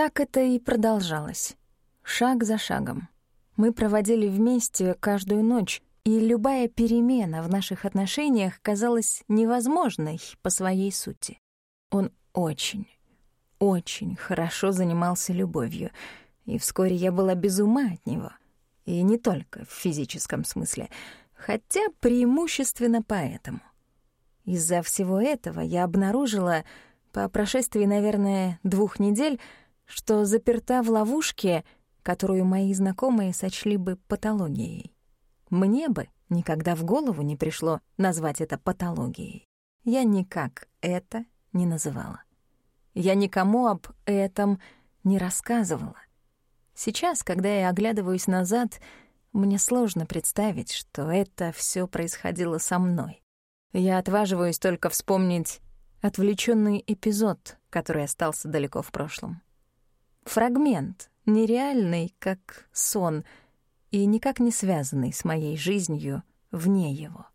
Так это и продолжалось. Шаг за шагом. Мы проводили вместе каждую ночь, и любая перемена в наших отношениях казалась невозможной по своей сути. Он очень, очень хорошо занимался любовью, и вскоре я была без ума от него. И не только в физическом смысле, хотя преимущественно поэтому. Из-за всего этого я обнаружила, по прошествии, наверное, двух недель, что заперта в ловушке, которую мои знакомые сочли бы патологией. Мне бы никогда в голову не пришло назвать это патологией. Я никак это не называла. Я никому об этом не рассказывала. Сейчас, когда я оглядываюсь назад, мне сложно представить, что это все происходило со мной. Я отваживаюсь только вспомнить отвлеченный эпизод, который остался далеко в прошлом. Фрагмент, нереальный, как сон, и никак не связанный с моей жизнью вне его.